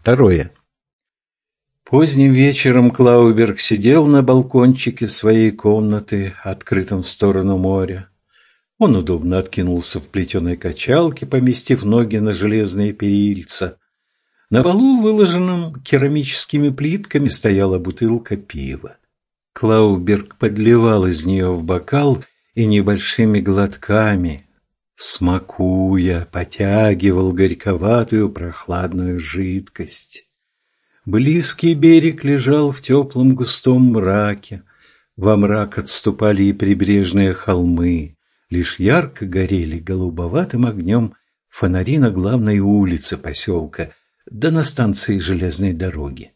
Второе. Поздним вечером Клауберг сидел на балкончике своей комнаты, открытом в сторону моря. Он удобно откинулся в плетеной качалке, поместив ноги на железные перильца. На полу, выложенном керамическими плитками, стояла бутылка пива. Клауберг подливал из нее в бокал и небольшими глотками, смакуя, потягивал горьковатую прохладную жидкость. Близкий берег лежал в теплом густом мраке. Во мрак отступали и прибрежные холмы. Лишь ярко горели голубоватым огнем фонари на главной улице поселка, да на станции железной дороги.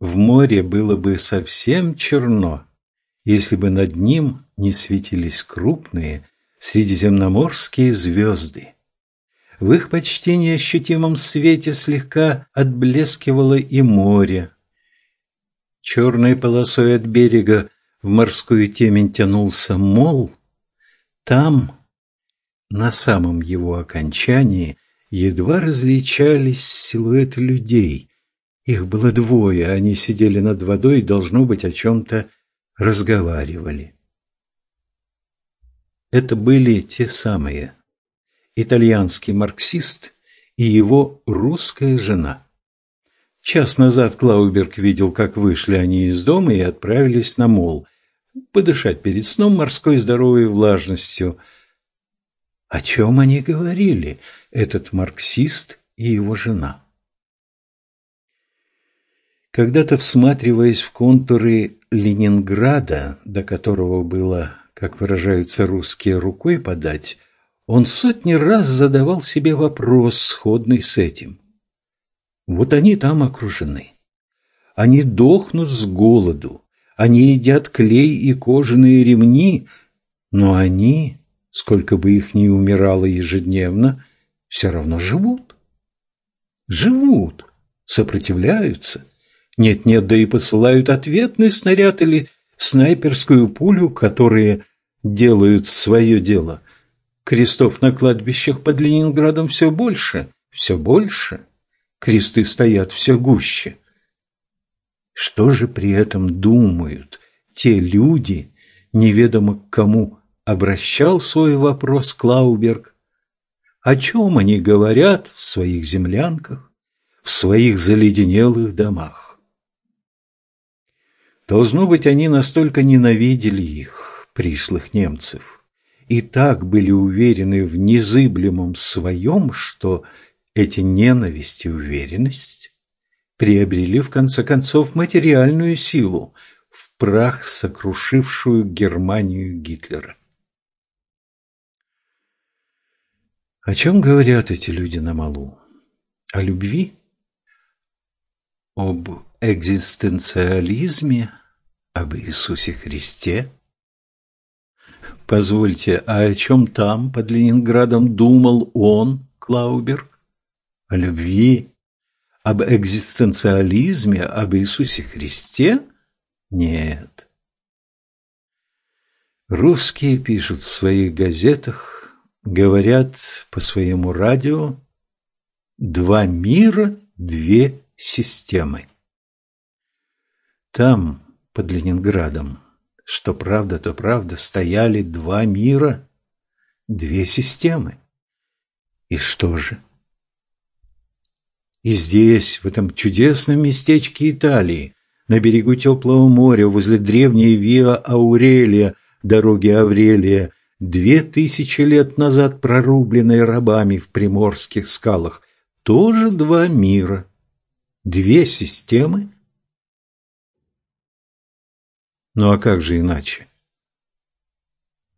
В море было бы совсем черно, если бы над ним не светились крупные средиземноморские звезды. В их почти неощутимом свете слегка отблескивало и море. Черной полосой от берега в морскую темень тянулся мол. Там, на самом его окончании, едва различались силуэты людей. Их было двое, они сидели над водой и, должно быть, о чем-то разговаривали. Это были те самые итальянский марксист и его русская жена. Час назад Клауберг видел, как вышли они из дома и отправились на мол, подышать перед сном морской здоровой влажностью. О чем они говорили, этот марксист и его жена? Когда-то, всматриваясь в контуры Ленинграда, до которого было как выражаются русские, рукой подать, он сотни раз задавал себе вопрос, сходный с этим. Вот они там окружены. Они дохнут с голоду, они едят клей и кожаные ремни, но они, сколько бы их ни умирало ежедневно, все равно живут. Живут, сопротивляются. Нет-нет, да и посылают ответный снаряд или снайперскую пулю, которые делают свое дело. Крестов на кладбищах под Ленинградом все больше, все больше. Кресты стоят все гуще. Что же при этом думают те люди, неведомо к кому обращал свой вопрос Клауберг? О чем они говорят в своих землянках, в своих заледенелых домах? Должно быть, они настолько ненавидели их, пришлых немцев, и так были уверены в незыблемом своем, что эти ненависть и уверенность приобрели в конце концов материальную силу, в прах сокрушившую Германию Гитлера. О чем говорят эти люди на малу? О любви? Об экзистенциализме, об Иисусе Христе? Позвольте, а о чем там, под Ленинградом, думал он, Клауберг? О любви? Об экзистенциализме, об Иисусе Христе? Нет. Русские пишут в своих газетах, говорят по своему радио «Два мира, две системы». Там, под Ленинградом, что правда, то правда, стояли два мира, две системы. И что же? И здесь, в этом чудесном местечке Италии, на берегу теплого моря, возле древней Виа Аурелия, дороги Аврелия, две тысячи лет назад прорубленной рабами в приморских скалах, тоже два мира, две системы, Ну а как же иначе?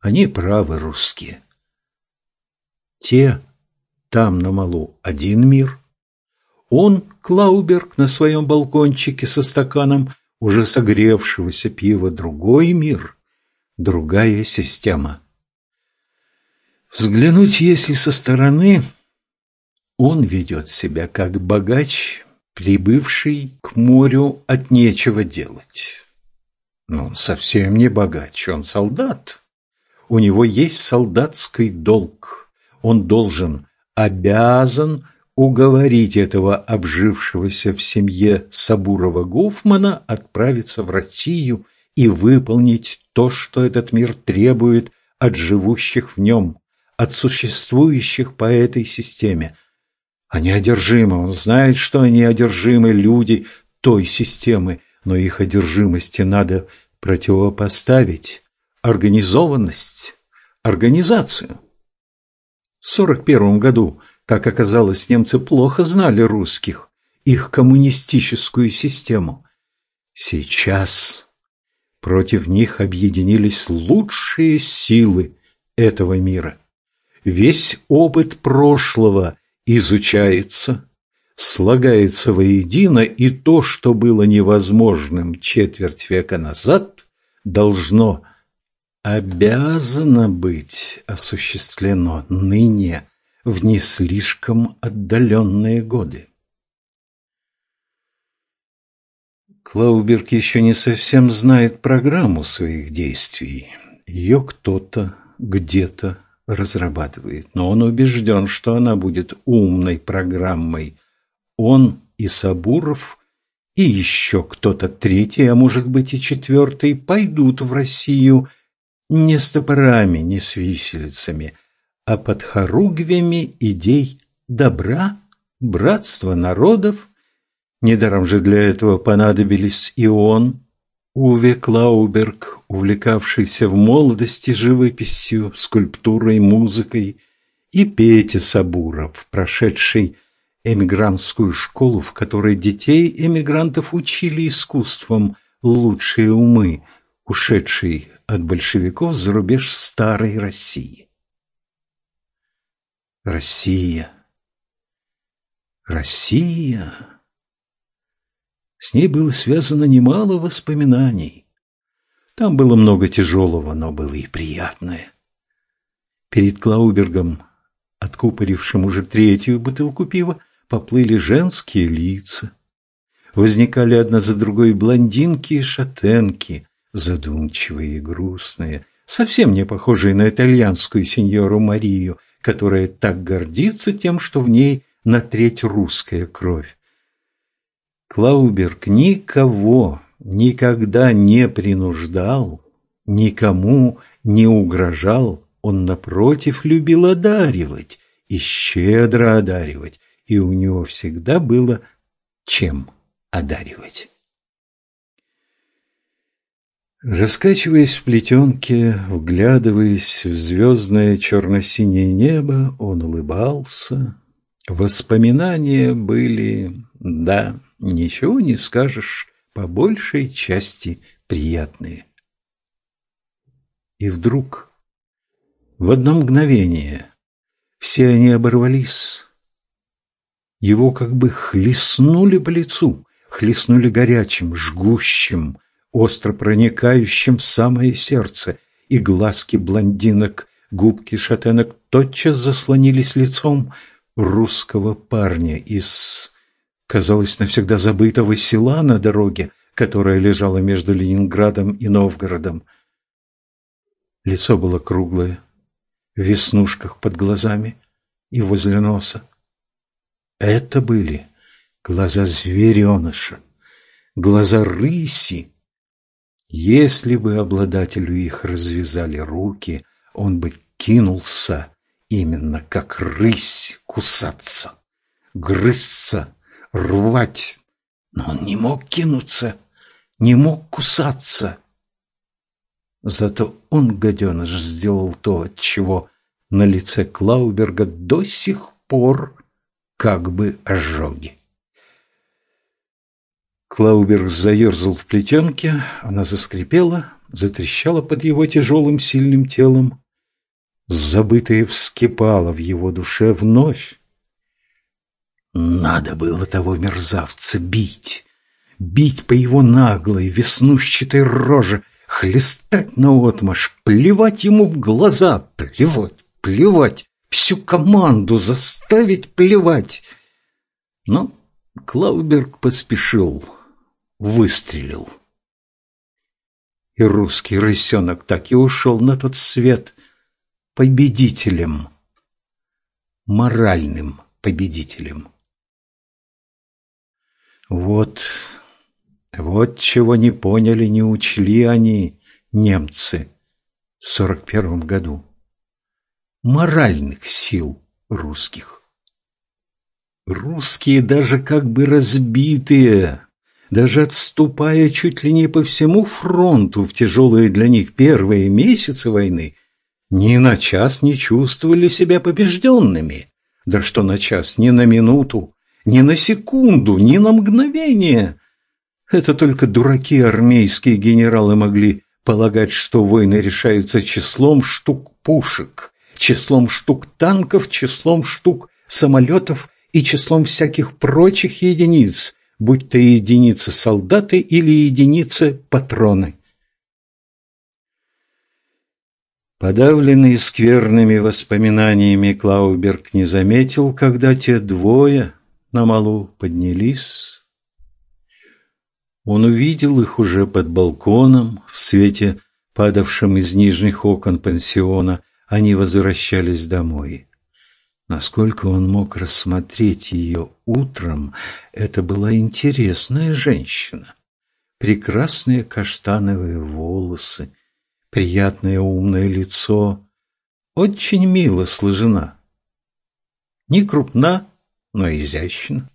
Они правы русские. Те там на малу один мир. Он, Клауберг, на своем балкончике со стаканом уже согревшегося пива другой мир, другая система. Взглянуть, если со стороны, он ведет себя как богач, прибывший к морю от нечего делать. Но он совсем не богач, он солдат. У него есть солдатский долг. Он должен, обязан уговорить этого обжившегося в семье Сабурова Гуфмана отправиться в Россию и выполнить то, что этот мир требует от живущих в нем, от существующих по этой системе. Они одержимы, он знает, что они одержимы люди той системы, но их одержимости надо противопоставить организованность, организацию. В 1941 году, как оказалось, немцы плохо знали русских, их коммунистическую систему. Сейчас против них объединились лучшие силы этого мира. Весь опыт прошлого изучается, слагается воедино, и то, что было невозможным четверть века назад, должно, обязано быть осуществлено ныне в не слишком отдаленные годы. Клауберг еще не совсем знает программу своих действий. Ее кто-то где-то разрабатывает, но он убежден, что она будет умной программой. Он и Сабуров, и еще кто-то третий, а может быть и четвертый, пойдут в Россию не с топорами, не с виселицами, а под хоругвями идей добра, братства народов, Недаром же для этого понадобились и он, Уве Клауберг, увлекавшийся в молодости живописью, скульптурой, музыкой, и Петя Сабуров, прошедший эмигрантскую школу, в которой детей эмигрантов учили искусством лучшие умы, ушедший от большевиков за рубеж старой России. Россия. Россия. С ней было связано немало воспоминаний. Там было много тяжелого, но было и приятное. Перед Клаубергом, откупорившим уже третью бутылку пива, поплыли женские лица. Возникали одна за другой блондинки и шатенки, задумчивые и грустные, совсем не похожие на итальянскую сеньору Марию, которая так гордится тем, что в ней на треть русская кровь. Клауберг никого никогда не принуждал, никому не угрожал, он, напротив, любил одаривать и щедро одаривать, и у него всегда было чем одаривать. Раскачиваясь в плетенке, вглядываясь в звездное черно-синее небо, он улыбался. Воспоминания были, да, ничего не скажешь, по большей части приятные. И вдруг, в одно мгновение, все они оборвались. Его как бы хлестнули по лицу, хлестнули горячим, жгущим, остро проникающим в самое сердце, и глазки блондинок, губки шатенок тотчас заслонились лицом русского парня из казалось, навсегда забытого села на дороге, которая лежала между Ленинградом и Новгородом. Лицо было круглое, в веснушках под глазами и возле носа. Это были глаза звереныша, глаза рыси. Если бы обладателю их развязали руки, он бы кинулся именно как рысь кусаться, грызться рвать, но он не мог кинуться, не мог кусаться. Зато он, гаденыш, сделал то, от чего на лице Клауберга до сих пор как бы ожоги. Клауберг заерзал в плетенке, она заскрипела, затрещала под его тяжелым сильным телом. Забытое вскипало в его душе вновь. Надо было того мерзавца бить, бить по его наглой, веснущатой роже, хлестать наотмашь, плевать ему в глаза, плевать, плевать, всю команду заставить плевать. Но Клауберг поспешил, выстрелил. И русский рысенок так и ушел на тот свет победителем, моральным победителем. Вот, вот чего не поняли, не учли они, немцы, в сорок первом году. Моральных сил русских. Русские даже как бы разбитые, даже отступая чуть ли не по всему фронту в тяжелые для них первые месяцы войны, ни на час не чувствовали себя побежденными. Да что на час, ни на минуту, ни на секунду, ни на мгновение. Это только дураки армейские генералы могли полагать, что войны решаются числом штук пушек, числом штук танков, числом штук самолетов и числом всяких прочих единиц, будь то единицы солдаты или единицы патроны. Подавленный скверными воспоминаниями, Клауберг не заметил, когда те двое на малу поднялись. Он увидел их уже под балконом, в свете, падавшем из нижних окон пансиона, они возвращались домой. Насколько он мог рассмотреть ее утром, это была интересная женщина. Прекрасные каштановые волосы, приятное умное лицо, очень мило сложена. Не крупна, но изящна.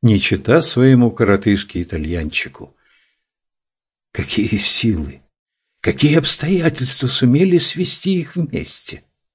Не чита своему коротышке-итальянчику. Какие силы, какие обстоятельства сумели свести их вместе!